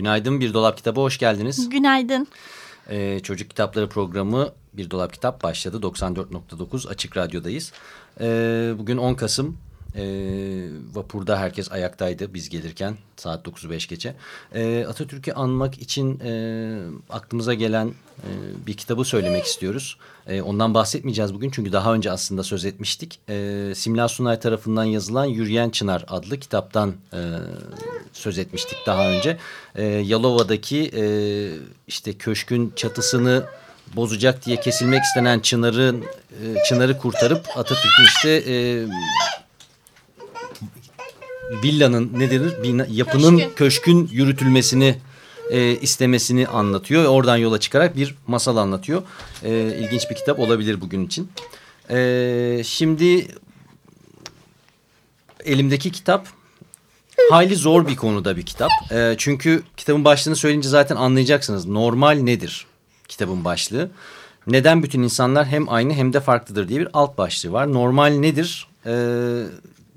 Günaydın Bir Dolap Kitabı hoş geldiniz. Günaydın. Ee, Çocuk Kitapları programı Bir Dolap Kitap başladı. 94.9 Açık Radyo'dayız. Ee, bugün 10 Kasım. Ee, vapurda herkes ayaktaydı biz gelirken saat 9'u 5 geçe. Ee, Atatürk'ü anmak için e, aklımıza gelen e, bir kitabı söylemek istiyoruz. E, ondan bahsetmeyeceğiz bugün çünkü daha önce aslında söz etmiştik. E, Simla Sunay tarafından yazılan Yürüyen Çınar adlı kitaptan e, söz etmiştik daha önce. E, Yalova'daki e, işte köşkün çatısını bozacak diye kesilmek istenen çınarın e, çınarı kurtarıp Atatürk'ün işte e, villanın ne denir Bina, yapının köşkün, köşkün yürütülmesini e, istemesini anlatıyor. Oradan yola çıkarak bir masal anlatıyor. E, ilginç bir kitap olabilir bugün için. E, şimdi elimdeki kitap hayli zor bir konuda bir kitap. E, çünkü kitabın başlığını söyleyince zaten anlayacaksınız. Normal nedir kitabın başlığı? Neden bütün insanlar hem aynı hem de farklıdır diye bir alt başlığı var. Normal nedir? E,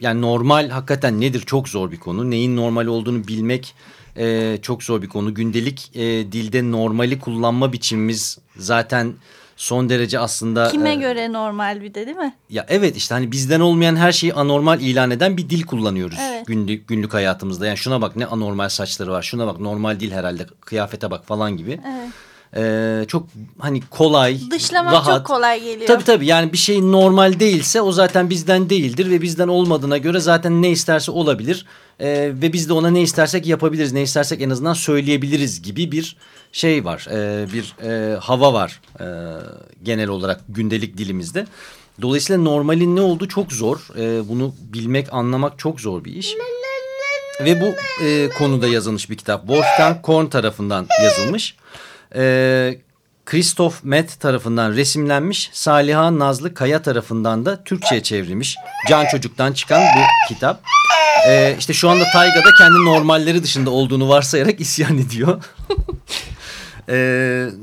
yani normal hakikaten nedir çok zor bir konu. Neyin normal olduğunu bilmek e, çok zor bir konu. Gündelik e, dilde normali kullanma biçimimiz zaten son derece aslında... Kime e, göre normal bir de değil mi? Ya evet işte hani bizden olmayan her şeyi anormal ilan eden bir dil kullanıyoruz evet. günlük, günlük hayatımızda. Yani şuna bak ne anormal saçları var, şuna bak normal değil herhalde, kıyafete bak falan gibi. Evet. Ee, çok hani kolay, Dışlamak rahat. çok kolay geliyor. Tabii tabii yani bir şey normal değilse o zaten bizden değildir ve bizden olmadığına göre zaten ne isterse olabilir. Ee, ve biz de ona ne istersek yapabiliriz, ne istersek en azından söyleyebiliriz gibi bir şey var. Ee, bir e, hava var e, genel olarak gündelik dilimizde. Dolayısıyla normalin ne olduğu çok zor. E, bunu bilmek, anlamak çok zor bir iş. Ve bu e, konuda yazılmış bir kitap. Wolfgang Korn tarafından yazılmış e, Christoph Met tarafından resimlenmiş, Saliha Nazlı Kaya tarafından da Türkçe'ye çevrilmiş. Can Çocuk'tan çıkan bu kitap. E, işte şu anda Tayga'da kendi normalleri dışında olduğunu varsayarak isyan ediyor. e,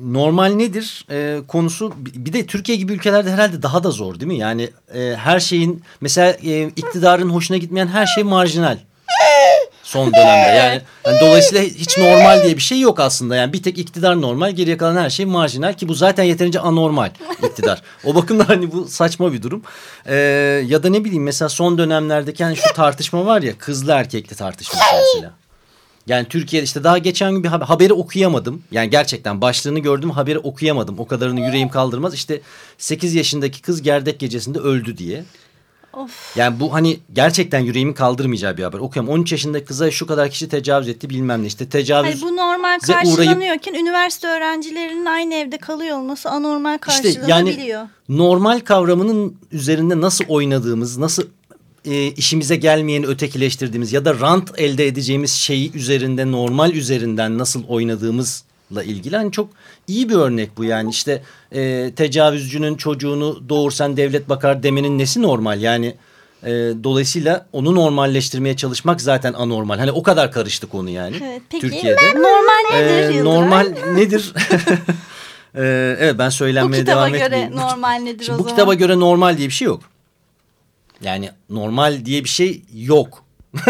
normal nedir e, konusu bir de Türkiye gibi ülkelerde herhalde daha da zor değil mi? Yani e, her şeyin mesela e, iktidarın hoşuna gitmeyen her şey marjinal son dönemde. Yani, yani dolayısıyla hiç normal diye bir şey yok aslında. Yani bir tek iktidar normal, geriye kalan her şey marjinal ki bu zaten yeterince anormal iktidar. o bakımdan hani bu saçma bir durum. Ee, ya da ne bileyim mesela son dönemlerdeki hani şu tartışma var ya kızlı erkekli tartışma mesela. Yani Türkiye'de işte daha geçen gün bir haber, haberi okuyamadım. Yani gerçekten başlığını gördüm haberi okuyamadım. O kadarını yüreğim kaldırmaz. İşte 8 yaşındaki kız gerdek gecesinde öldü diye. Of. Yani bu hani gerçekten yüreğimi kaldırmayacağı bir haber. Okuyam 13 yaşındaki kıza şu kadar kişi tecavüz etti bilmem ne işte tecavüz. Hayır, bu normal karşılanıyorken uğrayıp, üniversite öğrencilerinin aynı evde kalıyor olması anormal karşılanabiliyor. İşte yani normal kavramının üzerinde nasıl oynadığımız, nasıl e, işimize gelmeyeni ötekileştirdiğimiz ya da rant elde edeceğimiz şeyi üzerinde normal üzerinden nasıl oynadığımızla ilgili hani çok iyi bir örnek bu yani işte e, tecavüzcünün çocuğunu doğursan devlet bakar demenin nesi normal yani e, dolayısıyla onu normalleştirmeye çalışmak zaten anormal hani o kadar karıştı konu yani evet, peki, Türkiye'de. Normal nedir? E, normal nedir? e, evet ben söylenmeye devam etmeyeyim. Bu kitaba göre normal nedir Şimdi o bu zaman? kitaba göre normal diye bir şey yok. Yani normal diye bir şey yok.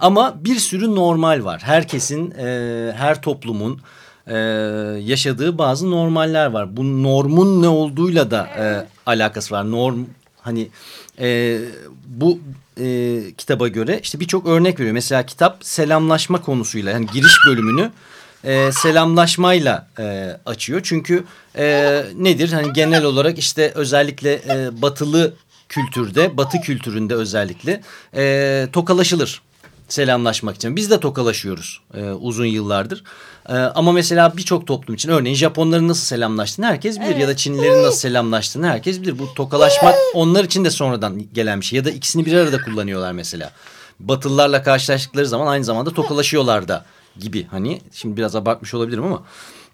Ama bir sürü normal var. Herkesin, e, her toplumun e, yaşadığı bazı normaller var. Bu normun ne olduğuyla da e, alakası var. Norm hani e, bu e, kitaba göre işte birçok örnek veriyor. Mesela kitap selamlaşma konusuyla yani giriş bölümünü e, selamlaşmayla e, açıyor. Çünkü e, nedir? Hani genel olarak işte özellikle e, batılı kültürde, batı kültüründe özellikle e, tokalaşılır selamlaşmak için. Biz de tokalaşıyoruz e, uzun yıllardır. E, ama mesela birçok toplum için örneğin Japonların nasıl selamlaştığını herkes bilir. Evet. Ya da Çinlilerin nasıl selamlaştığını herkes bilir. Bu tokalaşmak onlar için de sonradan gelen bir şey. Ya da ikisini bir arada kullanıyorlar mesela. Batılılarla karşılaştıkları zaman aynı zamanda tokalaşıyorlar da gibi. Hani şimdi biraz abartmış olabilirim ama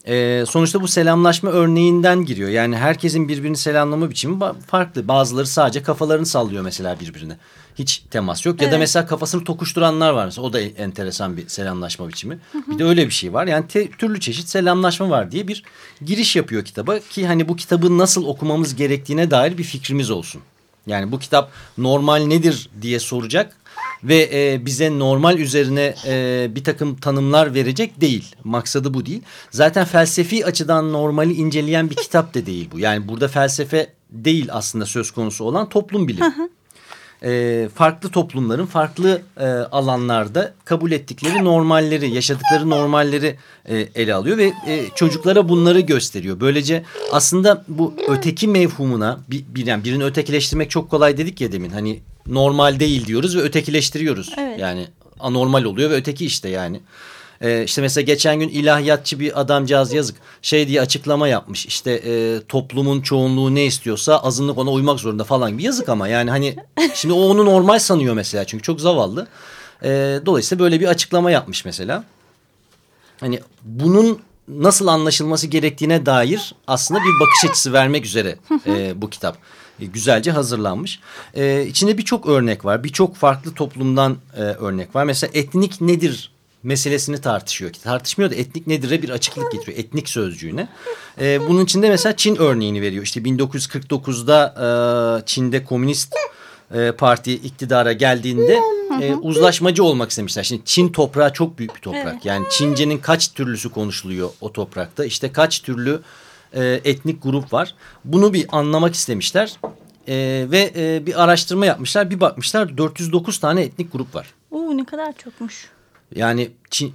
e, sonuçta bu selamlaşma örneğinden giriyor. Yani herkesin birbirini selamlama biçimi farklı. Bazıları sadece kafalarını sallıyor mesela birbirine. Hiç temas yok. Evet. Ya da mesela kafasını tokuşturanlar var. Mesela. O da enteresan bir selamlaşma biçimi. Hı hı. Bir de öyle bir şey var. Yani te, türlü çeşit selamlaşma var diye bir giriş yapıyor kitaba. Ki hani bu kitabı nasıl okumamız gerektiğine dair bir fikrimiz olsun. Yani bu kitap normal nedir diye soracak ve e, bize normal üzerine e, bir takım tanımlar verecek değil. Maksadı bu değil. Zaten felsefi açıdan normali inceleyen bir kitap da değil bu. Yani burada felsefe değil aslında söz konusu olan toplum bilimi. E, farklı toplumların farklı e, alanlarda kabul ettikleri normalleri, yaşadıkları normalleri e, ele alıyor ve e, çocuklara bunları gösteriyor. Böylece aslında bu öteki mevhumuna bir, bir, yani birini ötekileştirmek çok kolay dedik ya demin. Hani normal değil diyoruz ve ötekileştiriyoruz. Evet. Yani anormal oluyor ve öteki işte yani. Ee, işte mesela geçen gün ilahiyatçı bir adamcağız yazık şey diye açıklama yapmış. İşte e, toplumun çoğunluğu ne istiyorsa azınlık ona uymak zorunda falan gibi yazık ama yani hani şimdi o onu normal sanıyor mesela çünkü çok zavallı. E, dolayısıyla böyle bir açıklama yapmış mesela. Hani bunun nasıl anlaşılması gerektiğine dair aslında bir bakış açısı vermek üzere e, bu kitap. E, güzelce hazırlanmış. E, içinde birçok örnek var. Birçok farklı toplumdan e, örnek var. Mesela etnik nedir meselesini tartışıyor. Tartışmıyor da etnik nedir'e bir açıklık getiriyor. Etnik sözcüğüne. E, bunun içinde mesela Çin örneğini veriyor. İşte 1949'da e, Çin'de komünist e, parti iktidara geldiğinde e, uzlaşmacı olmak istemişler. Şimdi Çin toprağı çok büyük bir toprak. Yani Çince'nin kaç türlüsü konuşuluyor o toprakta. İşte kaç türlü e, etnik grup var. Bunu bir anlamak istemişler. E, ve e, bir araştırma yapmışlar. Bir bakmışlar 409 tane etnik grup var. Oo ne kadar çokmuş. Yani Çin,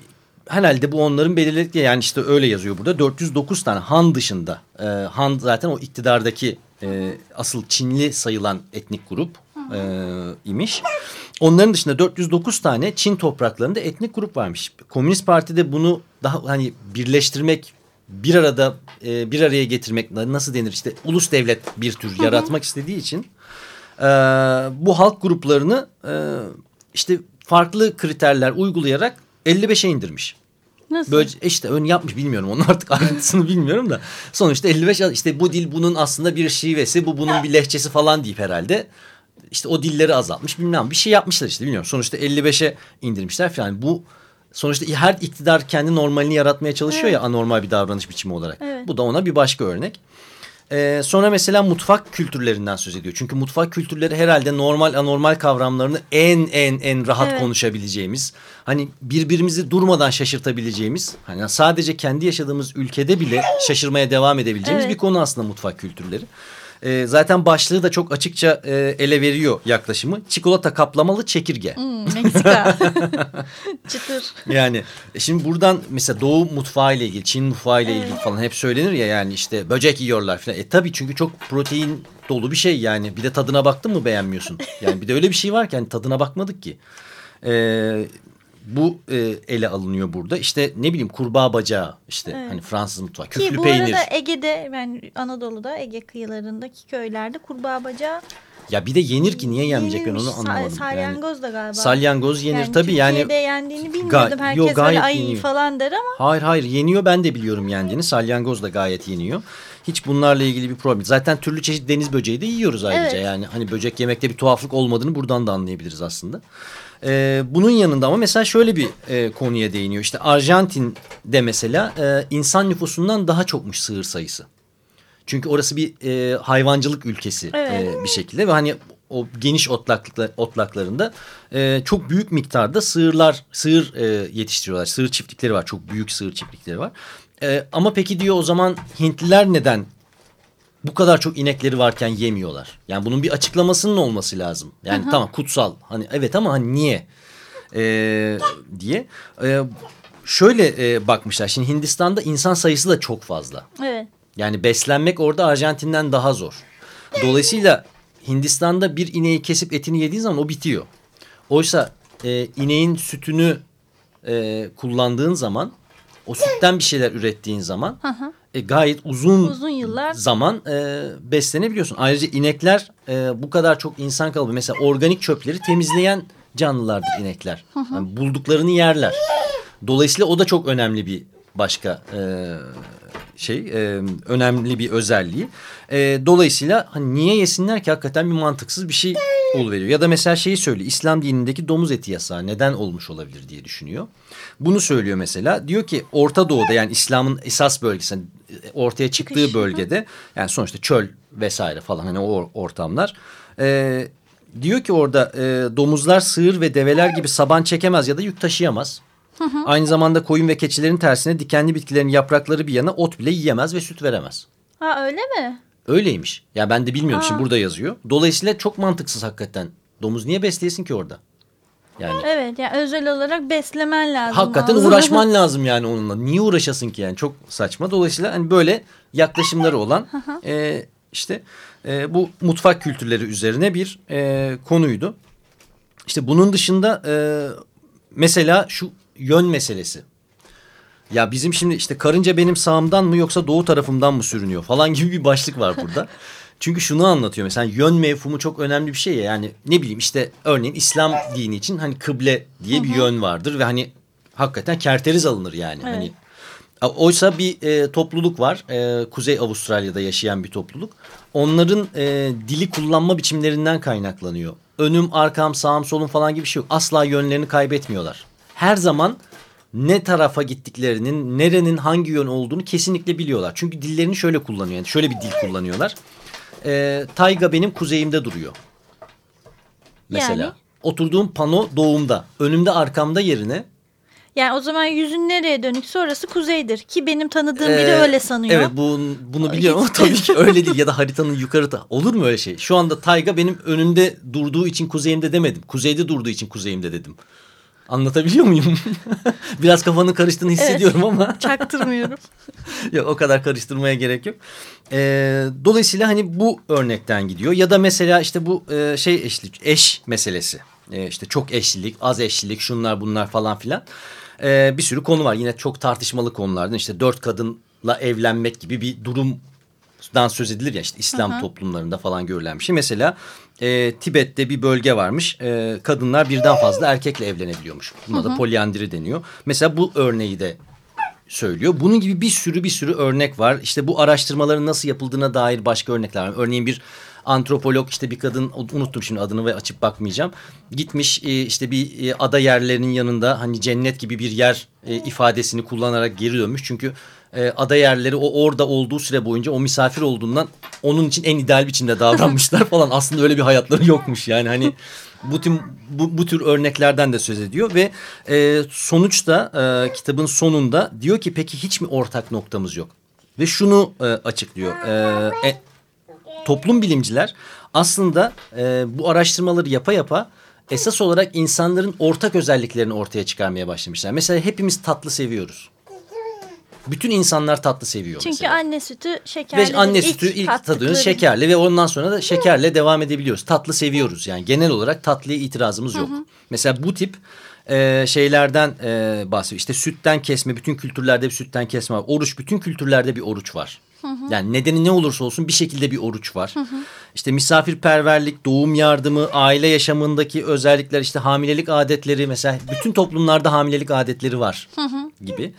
herhalde bu onların belirledikleri yani işte öyle yazıyor burada. 409 tane Han dışında. E, Han zaten o iktidardaki e, asıl Çinli sayılan etnik grup e, imiş. Onların dışında 409 tane Çin topraklarında etnik grup varmış. Komünist Parti de bunu daha hani birleştirmek bir arada e, bir araya getirmek nasıl denir işte ulus devlet bir tür yaratmak istediği için e, bu halk gruplarını e, işte farklı kriterler uygulayarak 55'e indirmiş. Nasıl? Böyle işte ön yapmış bilmiyorum onun artık ayrıntısını bilmiyorum da sonuçta 55 işte bu dil bunun aslında bir şivesi bu bunun bir lehçesi falan deyip herhalde işte o dilleri azaltmış bilmem bir şey yapmışlar işte bilmiyorum sonuçta 55'e indirmişler falan bu sonuçta her iktidar kendi normalini yaratmaya çalışıyor evet. ya anormal bir davranış biçimi olarak evet. bu da ona bir başka örnek. Ee, sonra mesela mutfak kültürlerinden söz ediyor. Çünkü mutfak kültürleri herhalde normal anormal kavramlarını en en en rahat evet. konuşabileceğimiz, hani birbirimizi durmadan şaşırtabileceğimiz, hani sadece kendi yaşadığımız ülkede bile şaşırmaya devam edebileceğimiz evet. bir konu aslında mutfak kültürleri. E, zaten başlığı da çok açıkça e, ele veriyor yaklaşımı. Çikolata kaplamalı çekirge. Hmm, Meksika. Çıtır. Yani e, şimdi buradan mesela Doğu mutfağı ile ilgili, Çin mutfağı ile ilgili falan hep söylenir ya yani işte böcek yiyorlar falan. E tabii çünkü çok protein dolu bir şey yani. Bir de tadına baktın mı beğenmiyorsun. Yani bir de öyle bir şey var ki hani tadına bakmadık ki. Ee, bu e, ele alınıyor burada. İşte ne bileyim kurbağa bacağı işte evet. hani Fransız mutfağı, küflü Ki bu peynir. arada Ege'de yani Anadolu'da Ege kıyılarındaki köylerde kurbağa bacağı ya bir de yenir ki niye yenmeyecek ben onu anlamadım. Salyangoz da galiba. Salyangoz yenir yani tabii yani. Türkiye'de yendiğini bilmiyordum. Herkes yo, böyle ay falan der ama. Hayır hayır yeniyor ben de biliyorum yendiğini. Salyangoz da gayet yeniyor. Hiç bunlarla ilgili bir problem. Zaten türlü çeşit deniz böceği de yiyoruz ayrıca. Evet. Yani hani böcek yemekte bir tuhaflık olmadığını buradan da anlayabiliriz aslında. E, bunun yanında ama mesela şöyle bir e, konuya değiniyor. İşte Arjantin'de mesela e, insan nüfusundan daha çokmuş sığır sayısı. Çünkü orası bir e, hayvancılık ülkesi evet. e, bir şekilde ve hani o geniş otlaklıklar, otlaklarında e, çok büyük miktarda sığırlar, sığır e, yetiştiriyorlar. Sığır çiftlikleri var. Çok büyük sığır çiftlikleri var. E, ama peki diyor o zaman Hintliler neden bu kadar çok inekleri varken yemiyorlar. Yani bunun bir açıklamasının olması lazım. Yani Aha. tamam kutsal. Hani evet ama hani niye? Ee, diye. Ee, şöyle e, bakmışlar. Şimdi Hindistan'da insan sayısı da çok fazla. Evet. Yani beslenmek orada Arjantin'den daha zor. Dolayısıyla Hindistan'da bir ineği kesip etini yediğin zaman o bitiyor. Oysa e, ineğin sütünü e, kullandığın zaman o sütten bir şeyler ürettiğin zaman hı E, gayet uzun, uzun yıllar zaman e, beslenebiliyorsun. Ayrıca inekler e, bu kadar çok insan kalıbı mesela organik çöpleri temizleyen canlılardır inekler. Yani bulduklarını yerler. Dolayısıyla o da çok önemli bir başka e, şey e, önemli bir özelliği. E, dolayısıyla hani niye yesinler ki hakikaten bir mantıksız bir şey oluveriyor. Ya da mesela şeyi söylüyor İslam dinindeki domuz eti yasağı neden olmuş olabilir diye düşünüyor. Bunu söylüyor mesela diyor ki Orta Doğu'da yani İslam'ın esas bölgesi ortaya çıktığı Çıkış. bölgede yani sonuçta çöl vesaire falan hani o ortamlar. E, diyor ki orada e, domuzlar sığır ve develer gibi saban çekemez ya da yük taşıyamaz. Hı hı. Aynı zamanda koyun ve keçilerin tersine dikenli bitkilerin yaprakları bir yana ot bile yiyemez ve süt veremez. Ha öyle mi? Öyleymiş. Ya ben de bilmiyorum ha. şimdi burada yazıyor. Dolayısıyla çok mantıksız hakikaten. Domuz niye besleyesin ki orada? Yani Evet yani özel olarak beslemen lazım. Hakikaten ağzına. uğraşman lazım yani onunla. Niye uğraşasın ki yani çok saçma. Dolayısıyla hani böyle yaklaşımları olan e, işte e, bu mutfak kültürleri üzerine bir e, konuydu. İşte bunun dışında e, mesela şu yön meselesi. Ya bizim şimdi işte karınca benim sağımdan mı yoksa doğu tarafımdan mı sürünüyor falan gibi bir başlık var burada. Çünkü şunu anlatıyor mesela yön mevhumu çok önemli bir şey ya. Yani ne bileyim işte örneğin İslam dini için hani kıble diye bir yön vardır ve hani hakikaten kerteriz alınır yani. Evet. Hani Oysa bir e, topluluk var. E, Kuzey Avustralya'da yaşayan bir topluluk. Onların e, dili kullanma biçimlerinden kaynaklanıyor. Önüm, arkam, sağım, solum falan gibi bir şey yok. Asla yönlerini kaybetmiyorlar. Her zaman ne tarafa gittiklerinin, nerenin hangi yön olduğunu kesinlikle biliyorlar. Çünkü dillerini şöyle kullanıyor. Yani şöyle bir dil kullanıyorlar. E, tayga benim kuzeyimde duruyor. Mesela. Yani? Oturduğum pano doğumda. Önümde arkamda yerine yani o zaman yüzün nereye dönükse orası kuzeydir. Ki benim tanıdığım ee, biri öyle sanıyor. Evet bu, bunu biliyorum ama tabii ki öyle değil. Ya da haritanın yukarı da olur mu öyle şey? Şu anda Tayga benim önümde durduğu için kuzeyimde demedim. Kuzeyde durduğu için kuzeyimde dedim. Anlatabiliyor muyum? Biraz kafanın karıştığını hissediyorum evet, ama. çaktırmıyorum. yok o kadar karıştırmaya gerek yok. Ee, dolayısıyla hani bu örnekten gidiyor. Ya da mesela işte bu e, şey eşlik, eş meselesi. Ee, işte çok eşlilik, az eşlilik, şunlar bunlar falan filan e, bir sürü konu var. Yine çok tartışmalı konulardan işte dört kadınla evlenmek gibi bir durumdan söz edilir ya işte İslam hı hı. toplumlarında falan görülen bir şey. Mesela e, Tibet'te bir bölge varmış. E, kadınlar birden fazla erkekle evlenebiliyormuş. Buna hı hı. da polyandri deniyor. Mesela bu örneği de söylüyor. Bunun gibi bir sürü bir sürü örnek var. İşte bu araştırmaların nasıl yapıldığına dair başka örnekler var. Örneğin bir antropolog işte bir kadın unuttum şimdi adını ve açıp bakmayacağım. Gitmiş e, işte bir e, ada yerlerinin yanında hani cennet gibi bir yer e, ifadesini kullanarak geri dönmüş. Çünkü ada yerleri o orada olduğu süre boyunca o misafir olduğundan onun için en ideal biçimde davranmışlar falan. Aslında öyle bir hayatları yokmuş yani hani bu tüm bu, bu tür örneklerden de söz ediyor ve e, sonuçta e, kitabın sonunda diyor ki peki hiç mi ortak noktamız yok? Ve şunu e, açıklıyor. E, e, toplum bilimciler aslında e, bu araştırmaları yapa yapa esas olarak insanların ortak özelliklerini ortaya çıkarmaya başlamışlar. Mesela hepimiz tatlı seviyoruz. Bütün insanlar tatlı seviyor Çünkü mesela. anne sütü şekerli. Ve anne sütü ilk, ilk tadığınız şekerli ve ondan sonra da şekerle devam edebiliyoruz. Tatlı seviyoruz yani genel olarak tatlıya itirazımız yok. Hı hı. Mesela bu tip e, şeylerden e, bahsediyor. İşte sütten kesme bütün kültürlerde bir sütten kesme var. Oruç bütün kültürlerde bir oruç var. Yani nedeni ne olursa olsun bir şekilde bir oruç var. Hı hı. İşte misafirperverlik, doğum yardımı, aile yaşamındaki özellikler, işte hamilelik adetleri mesela bütün toplumlarda hamilelik adetleri var hı hı. gibi.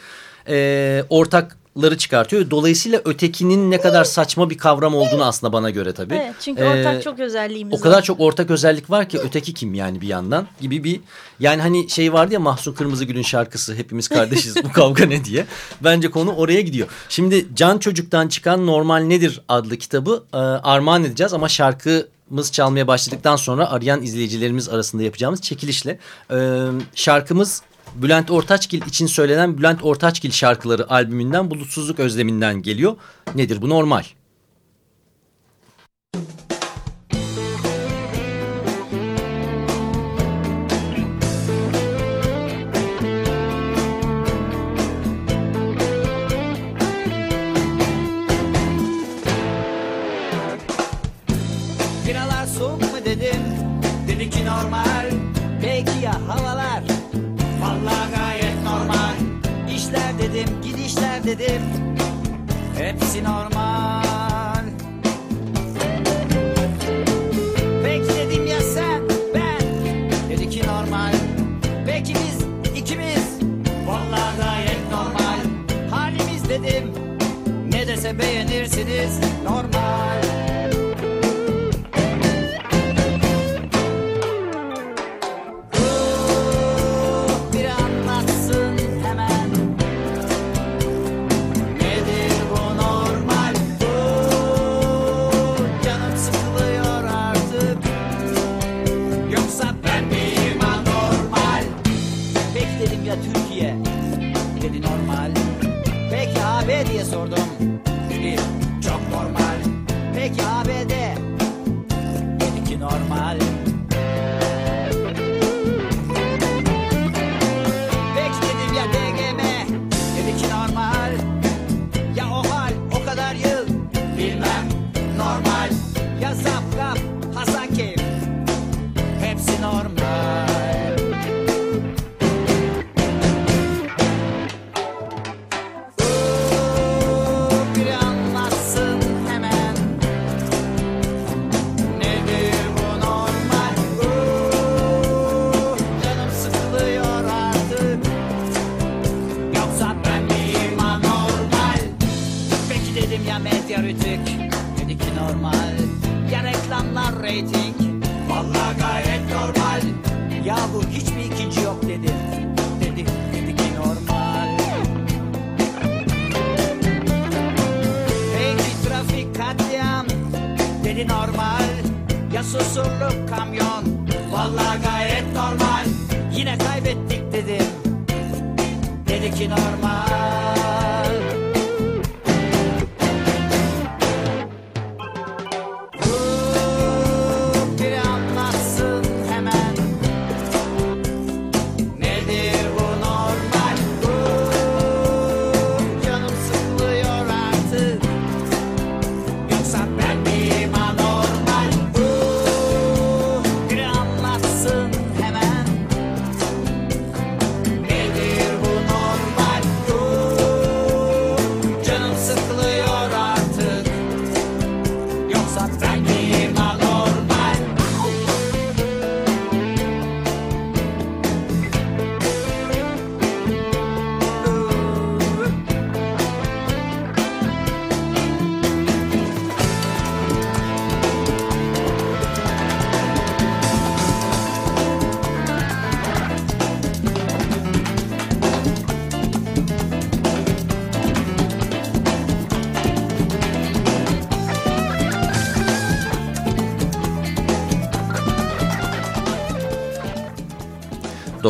Ee, ortak ları çıkartıyor. Dolayısıyla ötekinin ne kadar saçma bir kavram olduğunu aslında bana göre tabii. Evet çünkü ee, ortak çok özelliğimiz var. O kadar çok ortak özellik var ki öteki kim yani bir yandan gibi bir yani hani şey vardı ya Mahsun Kırmızıgül'ün şarkısı hepimiz kardeşiz bu kavga ne diye. Bence konu oraya gidiyor. Şimdi Can Çocuk'tan çıkan Normal Nedir adlı kitabı e, armağan edeceğiz ama şarkımız çalmaya başladıktan sonra arayan izleyicilerimiz arasında yapacağımız çekilişle e, şarkımız Bülent Ortaçgil için söylenen Bülent Ortaçgil şarkıları albümünden Bulutsuzluk Özleminden geliyor. Nedir bu normal? Biralar haldedir Hepsi normal. Peki dedim ya sen ben. Dedi ki normal. Peki biz ikimiz. Vallahi gayet normal. Halimiz dedim. Ne dese beğenirsiniz. Normal. Dedi normal. Ya susurluk kamyon Vallahi gayet normal. Yine kaybettik dedim Dedi ki normal Yoksa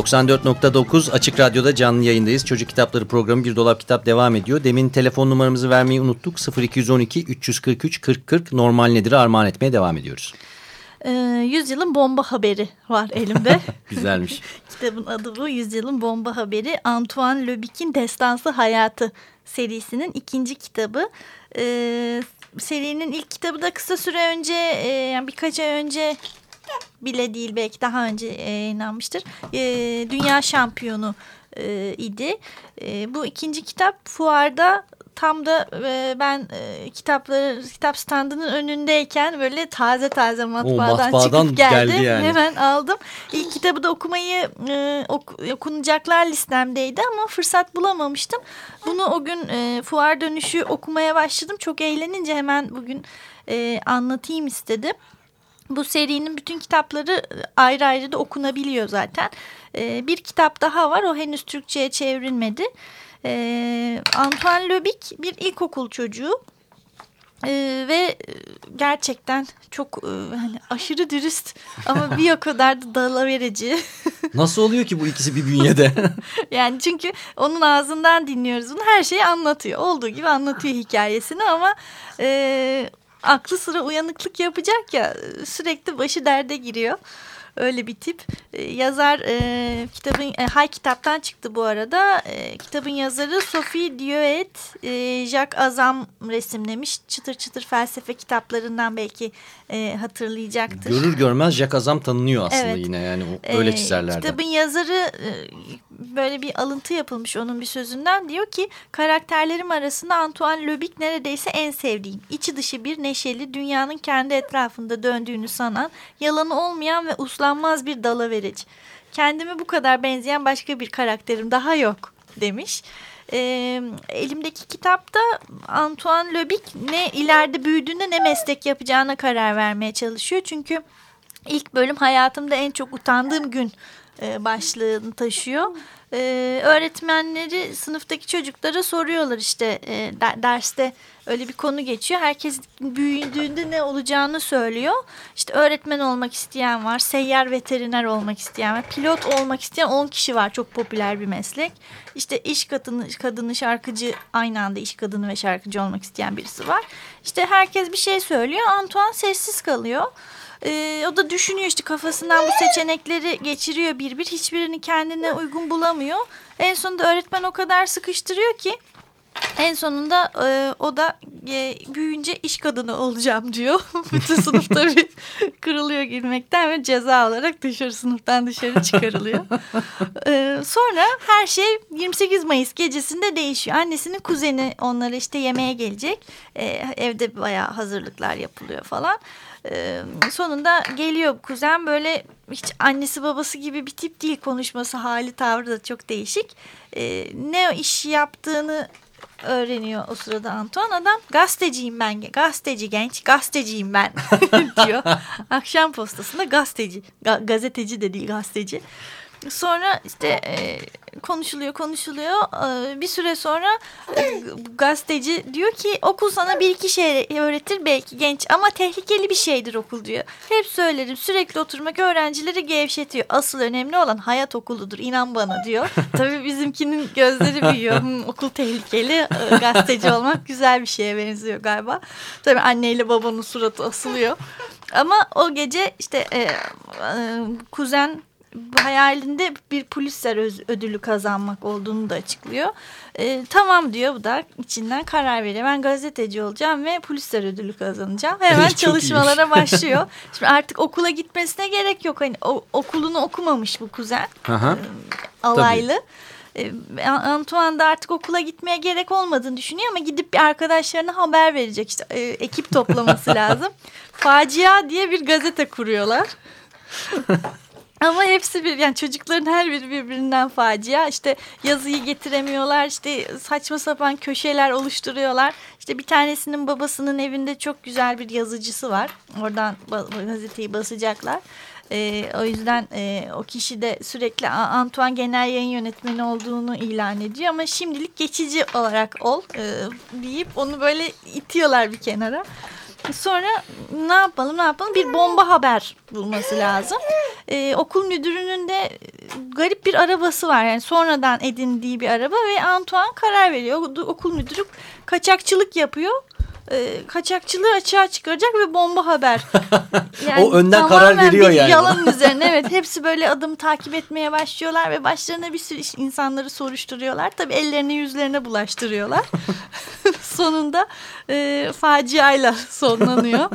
...94.9 Açık Radyo'da canlı yayındayız. Çocuk Kitapları programı Bir Dolap Kitap devam ediyor. Demin telefon numaramızı vermeyi unuttuk. 0212 343 40 40 normal nedir armağan etmeye devam ediyoruz. Ee, Yüzyılın bomba haberi var elimde. Güzelmiş. Kitabın adı bu. Yüzyılın bomba haberi. Antoine Lebic'in Destansı Hayatı serisinin ikinci kitabı. Ee, serinin ilk kitabı da kısa süre önce, e, yani birkaç ay önce bile değil belki daha önce e, yayınlanmıştır. E, Dünya şampiyonu e, idi. E, bu ikinci kitap fuarda tam da e, ben e, kitapları kitap standının önündeyken böyle taze taze matbaadan, matbaadan çıkıp geldi. geldi yani. Hemen aldım. İlk kitabı da okumayı e, ok, okunacaklar listemdeydi ama fırsat bulamamıştım. Bunu o gün e, fuar dönüşü okumaya başladım. Çok eğlenince hemen bugün e, anlatayım istedim. Bu serinin bütün kitapları ayrı ayrı da okunabiliyor zaten. Ee, bir kitap daha var o henüz Türkçe'ye çevrilmedi. Ee, Antoine Lebic bir ilkokul çocuğu. Ee, ve gerçekten çok e, hani aşırı dürüst ama bir o kadar da dalaverici. Nasıl oluyor ki bu ikisi bir bünyede? yani çünkü onun ağzından dinliyoruz bunu her şeyi anlatıyor. Olduğu gibi anlatıyor hikayesini ama e, aklı sıra uyanıklık yapacak ya sürekli başı derde giriyor. Öyle bir tip. E, yazar e, kitabın e, Hay kitaptan çıktı bu arada. E, kitabın yazarı Sophie Dioet, e, Jacques Azam resimlemiş. Çıtır çıtır felsefe kitaplarından belki e, hatırlayacaktır. Görür görmez Jack Azam tanınıyor aslında Evet. yine yani öyle Ee, çizerlerden. Kitabın yazarı e, böyle bir alıntı yapılmış onun bir sözünden. Diyor ki karakterlerim arasında Antoine Lebic neredeyse en sevdiğim. İçi dışı bir neşeli dünyanın kendi etrafında döndüğünü sanan yalanı olmayan ve uslanmaz bir dalaverici. Kendime bu kadar benzeyen başka bir karakterim daha yok demiş. E, elimdeki kitapta Antoine Löbik ne ileride büyüdüğünde ne meslek yapacağına karar vermeye çalışıyor. Çünkü ilk bölüm hayatımda en çok utandığım gün e, başlığını taşıyor. E, öğretmenleri sınıftaki çocuklara soruyorlar işte e, derste öyle bir konu geçiyor. Herkes büyüdüğünde ne olacağını söylüyor. İşte öğretmen olmak isteyen var, seyyar veteriner olmak isteyen var, pilot olmak isteyen 10 kişi var. Çok popüler bir meslek. İşte iş kadını, kadını şarkıcı aynı anda iş kadını ve şarkıcı olmak isteyen birisi var. İşte herkes bir şey söylüyor. Antoine sessiz kalıyor. Ee, o da düşünüyor işte kafasından bu seçenekleri geçiriyor bir bir. Hiçbirini kendine uygun bulamıyor. En sonunda öğretmen o kadar sıkıştırıyor ki en sonunda e, o da e, büyüyünce iş kadını olacağım diyor. Bütün sınıf tabii kırılıyor gülmekten ve ceza olarak dışarı sınıftan dışarı çıkarılıyor. e, sonra her şey 28 Mayıs gecesinde değişiyor. Annesinin kuzeni onlara işte yemeğe gelecek. E, evde bayağı hazırlıklar yapılıyor falan. Sonunda geliyor kuzen böyle hiç annesi babası gibi bir tip değil konuşması hali tavrı da çok değişik. E, ne iş yaptığını öğreniyor o sırada Antoine. Adam gazeteciyim ben, gazeteci genç, gazeteciyim ben diyor. Akşam postasında gazeteci, ga gazeteci de değil gazeteci. Sonra işte e, konuşuluyor konuşuluyor e, bir süre sonra e, gazeteci diyor ki okul sana bir iki şey öğretir belki genç ama tehlikeli bir şeydir okul diyor. Hep söylerim sürekli oturmak öğrencileri gevşetiyor. Asıl önemli olan hayat okuludur inan bana diyor. Tabii bizimkinin gözleri büyüyor. Hmm, okul tehlikeli e, gazeteci olmak güzel bir şeye benziyor galiba. Tabii anneyle babanın suratı asılıyor. Ama o gece işte e, e, kuzen hayalinde bir Pulitzer ödülü kazanmak olduğunu da açıklıyor. E, tamam diyor bu da içinden karar veriyor. Ben gazeteci olacağım ve Pulitzer ödülü kazanacağım. Hemen çalışmalara başlıyor. Şimdi artık okula gitmesine gerek yok. Hani o, okulunu okumamış bu kuzen. Aha. E, alaylı. Tabii. Antoine da artık okula gitmeye gerek olmadığını düşünüyor ama gidip bir arkadaşlarına haber verecek. İşte e, ekip toplaması lazım. Facia diye bir gazete kuruyorlar. Ama hepsi bir yani çocukların her biri birbirinden facia. İşte yazıyı getiremiyorlar. işte saçma sapan köşeler oluşturuyorlar. İşte bir tanesinin babasının evinde çok güzel bir yazıcısı var. Oradan gazeteyi basacaklar. E, o yüzden e, o kişi de sürekli Antoine genel yayın yönetmeni olduğunu ilan ediyor. Ama şimdilik geçici olarak ol e, deyip onu böyle itiyorlar bir kenara. Sonra ne yapalım ne yapalım bir bomba haber bulması lazım. Ee, okul müdürünün de garip bir arabası var yani sonradan edindiği bir araba ve Antoine karar veriyor. Okul müdürü kaçakçılık yapıyor e, kaçakçılığı açığa çıkaracak ve bomba haber. Yani o önden karar veriyor yani. Yalan üzerine evet hepsi böyle adım takip etmeye başlıyorlar ve başlarına bir sürü insanları soruşturuyorlar. Tabii ellerine yüzlerine bulaştırıyorlar. Sonunda e, faciayla sonlanıyor.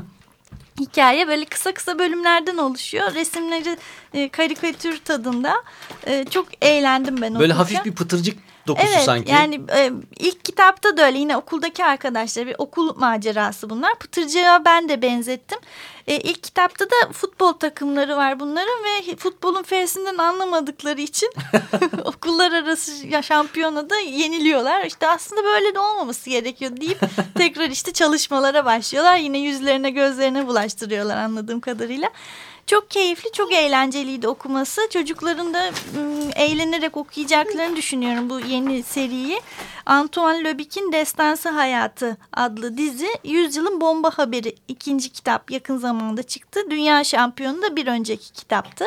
Hikaye böyle kısa kısa bölümlerden oluşuyor. Resimleri e, karikatür tadında. E, çok eğlendim ben Böyle hafif bir pıtırcık dokusu evet, sanki. Yani e, ilk kitapta da öyle yine okuldaki arkadaşlar bir okul macerası bunlar. Pıtırcığa ben de benzettim. E, ilk kitapta da futbol takımları var bunların ve futbolun fesinden anlamadıkları için okullar arası şampiyonada yeniliyorlar. İşte aslında böyle de olmaması gerekiyor deyip tekrar işte çalışmalara başlıyorlar. Yine yüzlerine gözlerine bulaştırıyorlar anladığım kadarıyla. Çok keyifli, çok eğlenceliydi okuması. Çocukların da ıı, eğlenerek okuyacaklarını düşünüyorum bu yeni seriyi. Antoine Lobic'in Destansı Hayatı adlı dizi Yüzyılın Bomba Haberi ikinci kitap yakın zamanda çıktı. Dünya Şampiyonu da bir önceki kitaptı.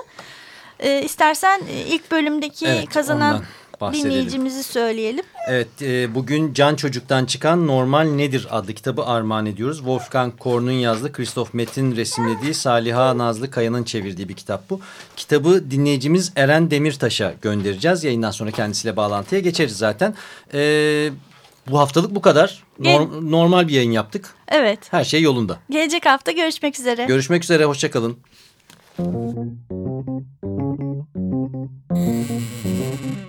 Ee, istersen ilk bölümdeki evet, kazanan bahsedelim. Dinleyicimizi söyleyelim. Evet e, bugün Can Çocuk'tan çıkan Normal Nedir adlı kitabı armağan ediyoruz. Wolfgang Korn'un yazdığı, Christoph Metin resimlediği, Saliha Nazlı Kaya'nın çevirdiği bir kitap bu. Kitabı dinleyicimiz Eren Demirtaş'a göndereceğiz. Yayından sonra kendisiyle bağlantıya geçeriz zaten. Evet. Bu haftalık bu kadar. Norm, normal bir yayın yaptık. Evet. Her şey yolunda. Gelecek hafta görüşmek üzere. Görüşmek üzere. Hoşçakalın.